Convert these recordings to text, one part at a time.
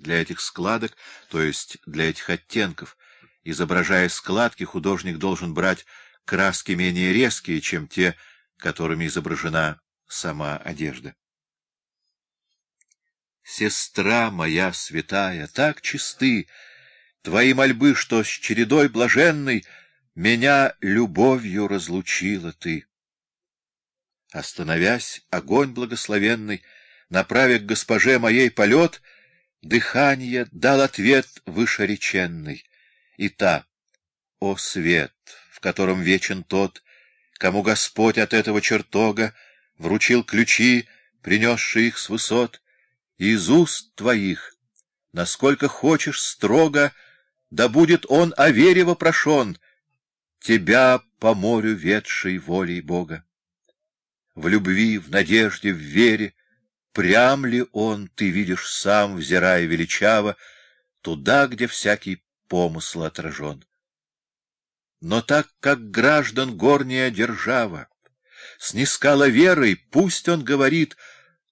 Для этих складок, то есть для этих оттенков, изображая складки, художник должен брать краски менее резкие, чем те, которыми изображена сама одежда. Сестра моя святая, так чисты твои мольбы, что с чередой блаженной меня любовью разлучила ты. Остановясь, огонь благословенный, направя к госпоже моей полет, дыхание дал ответ вышереченный. И та, о свет, в котором вечен тот, кому Господь от этого чертога вручил ключи, принесшие их с высот, из уст твоих, насколько хочешь строго, да будет он о вере вопрошен, тебя по морю ведшей волей Бога. В любви, в надежде, в вере, прям ли он, ты видишь сам, взирая величаво, туда, где всякий помысл отражен. Но так как граждан горняя держава снискала верой, пусть он говорит,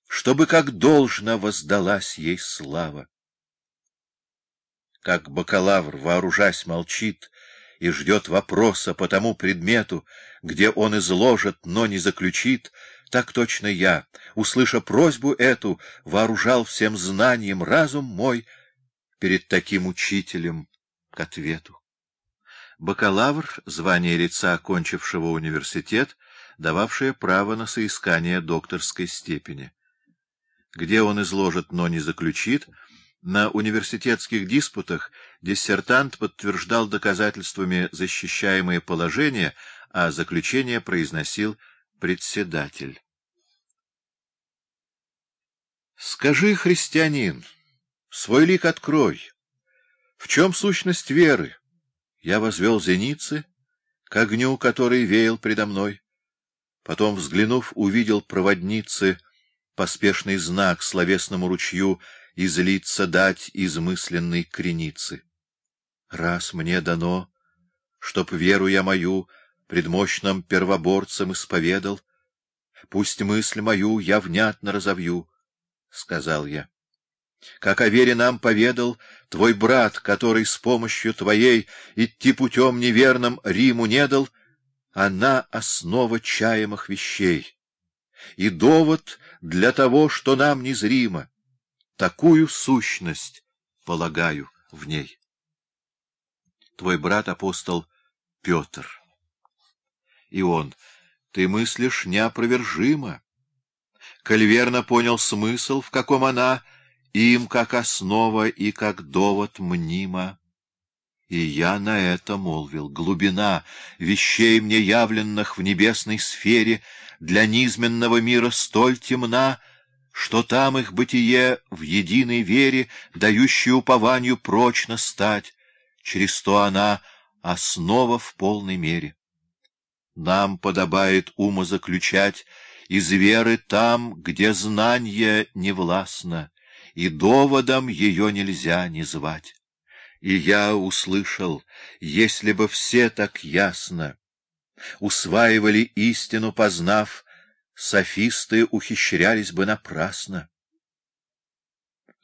чтобы как должно воздалась ей слава. Как бакалавр, вооружась, молчит и ждет вопроса по тому предмету, где он изложит, но не заключит, так точно я, услыша просьбу эту, вооружал всем знанием разум мой перед таким учителем к ответу. Бакалавр — звание лица, окончившего университет, дававшее право на соискание докторской степени. Где он изложит, но не заключит, на университетских диспутах диссертант подтверждал доказательствами защищаемые положения, а заключение произносил председатель. Скажи, христианин, свой лик открой. В чем сущность веры? Я возвел зеницы к огню, который веял предо мной. Потом, взглянув, увидел проводницы поспешный знак словесному ручью излиться дать измысленной креницы. Раз мне дано, чтоб веру я мою пред мощным первоборцем исповедал, пусть мысль мою я внятно разовью, — сказал я. Как о вере нам поведал твой брат, который с помощью твоей идти путем неверным Риму не дал, она основа чаемых вещей. И довод для того, что нам незримо. Такую сущность полагаю в ней. Твой брат-апостол Петр. И он, ты мыслишь неопровержимо. Коль верно понял смысл, в каком она им как основа и как довод мнима. И я на это молвил. Глубина вещей мне явленных в небесной сфере для низменного мира столь темна, что там их бытие в единой вере, дающей упованию прочно стать, через то она основа в полной мере. Нам подобает ума заключать из веры там, где знание не властно, и доводом ее нельзя не звать. И я услышал, если бы все так ясно усваивали истину, познав, софисты ухищрялись бы напрасно.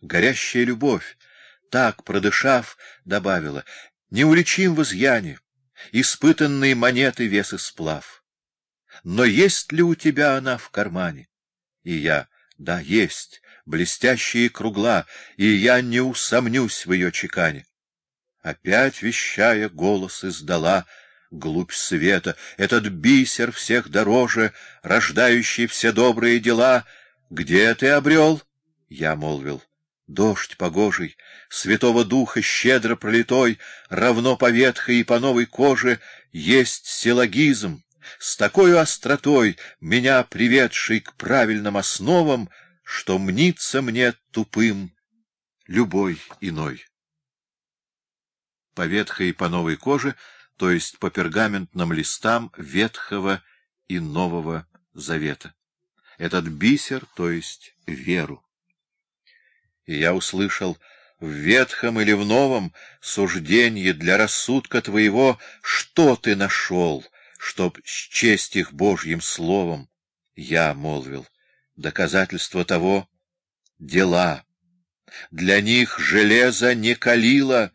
Горящая любовь, так, продышав, добавила, не уличим в изъяне, испытанные монеты вес и сплав. Но есть ли у тебя она в кармане? И я, да, есть, блестящая и кругла, и я не усомнюсь в ее чекане. Опять, вещая, голос издала глубь света, этот бисер всех дороже, рождающий все добрые дела. Где ты обрел? Я молвил. Дождь погожий, Святого Духа щедро пролитой, равно по ветхой и по новой коже, есть силлогизм, с такой остротой, меня приведший к правильным основам, что мнится мне тупым любой иной. По ветхой и по новой коже, то есть по пергаментным листам Ветхого и Нового Завета. Этот бисер, то есть веру. И я услышал в ветхом или в новом суждении для рассудка твоего, что ты нашел, чтоб счесть их Божьим словом. Я молвил, доказательство того — дела, Для них железо не калило,